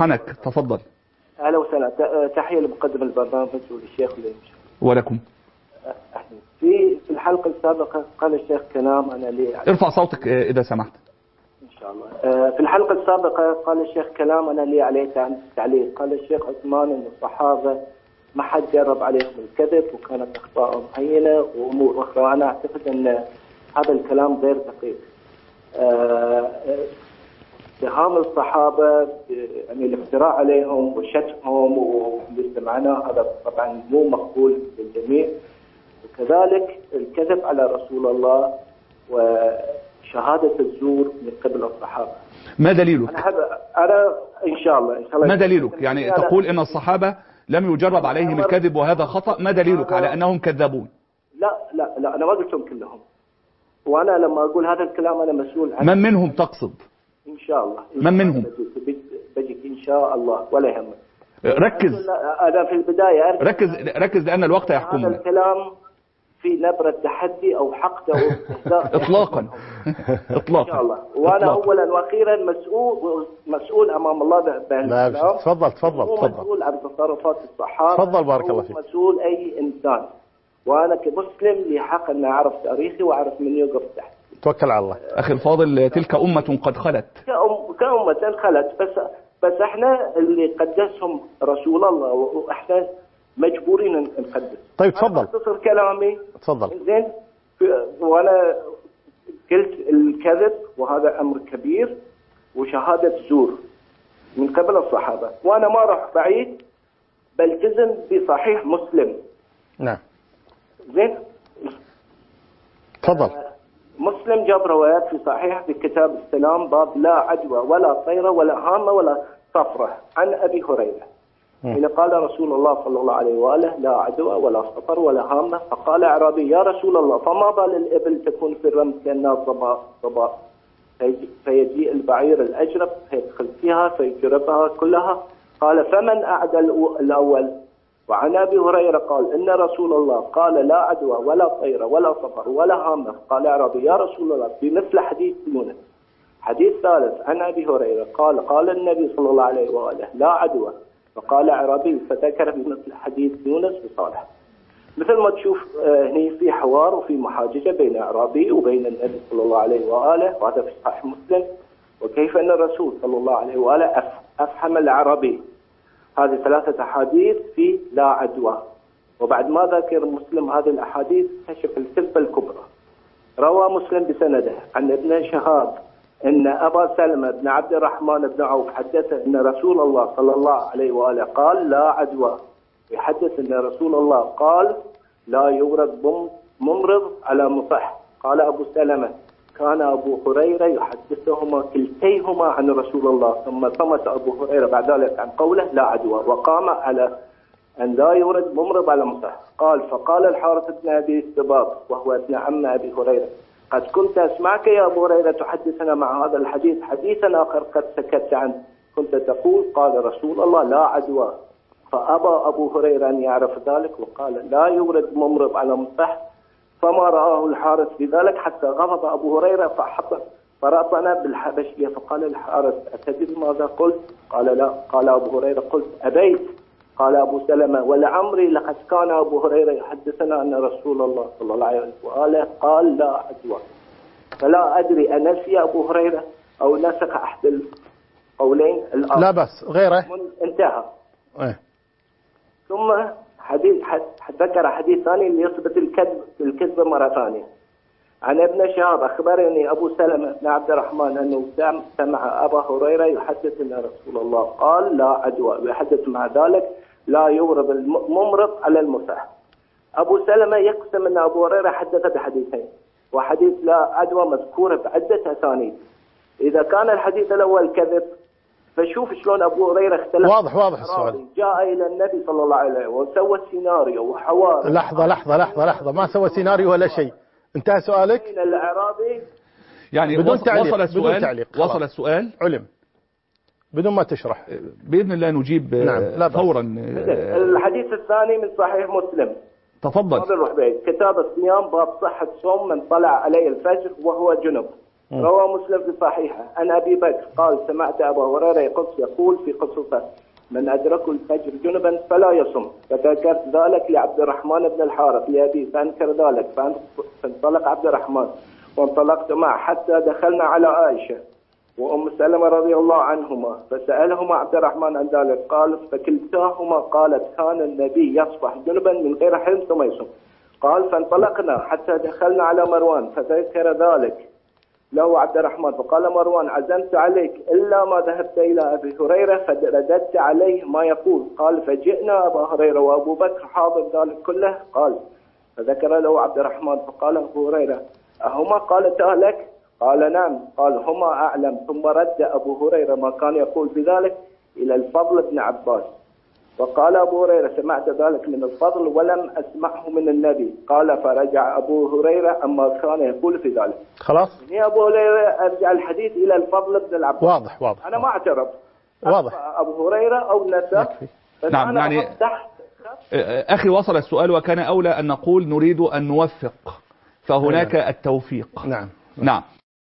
حنك تفضل. أهلا وسهلا. ت- تحية لمقدم البرنامج وللشيخ. ولكم. أهلاً. في في الحلقة السابقة قال الشيخ كلام أنا لي ارفع صوتك آه، إذا سمحت. إن شاء الله. آه، في الحلقة السابقة قال الشيخ كلام أنا لي عليه تع- تعليق قال الشيخ عثمان إن الصحابة ما حد جرب عليهم الكذب وكانت أخطاء هينه وأمور أخرى. وأنا أعتقد أن هذا الكلام غير دقيق. اتهام الصحابة يعني الافتراء عليهم وشتمهم واللي سمعناه هذا طبعا مو مقبول للجميع. وكذلك الكذب على رسول الله وشهادة الزور من قبل الصحابة. ما دليلك؟ أنا هذا أنا إن شاء الله إن شاء الله. ما دليلك؟ يعني تقول إن الصحابة لم يجرب عليهم الكذب وهذا خطأ؟ ما دليلك على أنهم كذابون لا لا لا أنا ما قلتهم كلهم. وأنا لما أقول هذا الكلام أنا مسؤول عنه. من منهم تقصد؟ إن شاء الله. إن من منهم؟ بجيك- إن شاء الله. ولا يهمك. ركز. لا، أنا في البداية. أرجع ركز ركز لأن الوقت هذا يحكمنا. الكلام في نبرة تحدي أو حقد أو استهزاء إطلاقا. إن شاء إطلاقا الله. وأنا إطلاقاً. اولا وأخيرا مسؤول مسؤول أمام الله بهذا لا الكلام. تفضل تفضل تفضل. مسؤول عن تصرفات الصحابة. تفضل بارك الله فيك. مسؤول أي إنسان. وأنا كمسلم لي حق ان أعرف تاريخي وأعرف من يوقف تحت. توكل على الله. أخي الفاضل تلك أمة قد خلت. كأم كأمة خلت بس بس إحنا اللي قدسهم رسول الله وإحنا مجبورين نقدس. طيب تفضل. بختصر كلامي. تفضل. زين وأنا قلت الكذب وهذا أمر كبير وشهادة زور من قبل الصحابة. وأنا ما راح بعيد بلتزم بصحيح مسلم. نعم. زين؟ تفضل. مسلم جاب روايات في صحيح في كتاب السلام باب لا عدوى ولا طيرة ولا هامة ولا صفرة عن أبي هريرة. حين قال رسول الله صلى الله عليه وآله لا عدوى ولا صفر ولا هامة فقال أعرابي يا رسول الله فما بال الإبل تكون في الرمز كالناس ضباء ضباء فيجي- فيجيء البعير الأجرب فيدخل فيها فيجربها كلها؟ قال فمن أعدى الأو- الأول؟ وعن أبي هريرة قال إن رسول الله قال لا عدوى ولا طير ولا صفر ولا هامة. قال اعرابي يا رسول الله بمثل حديث يونس حديث ثالث عن أبي هريرة قال قال النبي صلى الله عليه وآله لا عدوى. فقال اعرابي فذكر بمثل حديث يونس وصالح. مثل ما تشوف آه، هني في حوار وفي محاججة بين أعرابي وبين النبي صلى الله عليه وآله وهذا في صحيح مسلم. وكيف أن الرسول صلى الله عليه وآله أف- أفهم العربي هذه ثلاثة أحاديث في لا عدوى. وبعد ما ذكر مسلم هذه الأحاديث كشف الكذبة الكبرى. روى مسلم بسنده عن ابن شهاب أن أبا سلمة بن عبد الرحمن بن عوف حدث أن رسول الله صلى الله عليه وآله قال لا عدوى. يحدث أن رسول الله قال لا يورد مم- ممرض على مصح. قال أبو سلمة كان أبو هريرة يحدثهما كلتيهما عن رسول الله ثم صمت أبو هريرة بعد ذلك عن قوله لا عدوى وقام على أن لا يورد ممرض على مصح قال فقال الحارث بن أبي السباب وهو ابن عم أبي هريرة قد كنت أسمعك يا أبو هريرة تحدثنا مع هذا الحديث حديثا آخر قد سكت عنه. كنت تقول قال رسول الله لا عدوى فأبى أبو هريرة أن يعرف ذلك وقال لا يورد ممرض على مصح فما رآه الحارث بذلك حتى غضب أبو هريرة فحط فرأطنا بالحبشية فقال الحارث أتدري ماذا قلت؟ قال لا. قال أبو هريرة قلت أبيت. قال أبو سلمة ولعمري لقد كان أبو هريرة يحدثنا أن رسول الله صلى الله عليه وآله قال لا عدوى فلا أدري أنسي أبو هريرة أو نسخ أحد القولين الآخر؟ لا بس غيره. انتهى إيه. ثم حديث حد ذكر حديث ثاني ليثبت الكذب الكذب مرة ثانية. عن ابن شهاب أخبرني أبو سلمة بن عبد الرحمن أنه سم- سمع أبا هريرة يحدث أن رسول الله قال لا عدوى ويحدث مع ذلك لا يورد الممرض على المصح أبو سلمة يقسم أن أبو هريرة حدث بحديثين وحديث لا عدوى مذكورة بعدة أسانيد. إذا كان الحديث الأول كذب فشوف شلون أبو هريرة اختلف. واضح واضح السؤال. جاء إلى النبي صلى الله عليه وسلم وسوى سيناريو وحوار. لحظة لحظة لحظة لحظة. ما سوى سيناريو ولا شيء. انتهى سؤالك؟ من الأعرابي. يعني بدون وصل, تعليق، وصل بدون السؤال؟ تعليق، خلاص. وصل السؤال؟ علم. بدون ما تشرح. بإذن الله نجيب آه، نعم، لا. فورا آه، الحديث الثاني من صحيح مسلم. تفضل. بعيد كتاب الصيام باب صحة صوم من طلع عليه الفجر وهو جنب. روى مسلم في صحيحه. عن أبي بكر قال سمعت ابا هريرة يقص يقول في قصته من أدركه الفجر جنبا فلا يصم. فذكرت ذلك لعبد الرحمن بن الحارث لأبي فأنكر ذلك فانطلق عبد الرحمن. وانطلقت معه حتى دخلنا على عائشة وأم سلمة رضي الله عنهما. فسألهما عبد الرحمن عن ذلك. قال فكلتاهما قالت كان النبي يصبح جنبا من غير حلم ثم يصوم قال فانطلقنا حتى دخلنا على مروان. فذكر ذلك له عبد الرحمن فقال مروان عزمت عليك إلا ما ذهبت إلى أبي هريرة فرددت عليه ما يقول. قال فجئنا أبا هريرة وأبو بكر حاضر ذلك كله. قال فذكر له عبد الرحمن. فقال أبو هريرة أهما؟ قالتا لك قال نعم. قال هما أعلم. ثم رد أبو هريرة ما كان يقول بذلك إلى الفضل بن عباس. وقال أبو هريرة سمعت ذلك من الفضل ولم أسمعه من النبي. قال فرجع أبو هريرة أما كان يقول في ذلك. خلاص. يا أبو هريرة أرجع الحديث إلى الفضل بن العباس. واضح واضح. أنا ما اعترف واضح. أبو هريرة أو نسى نعم، يعني- أخي وصل السؤال وكان أولى أن نقول نريد أن نوفق فهناك التوفيق. نعم. نعم.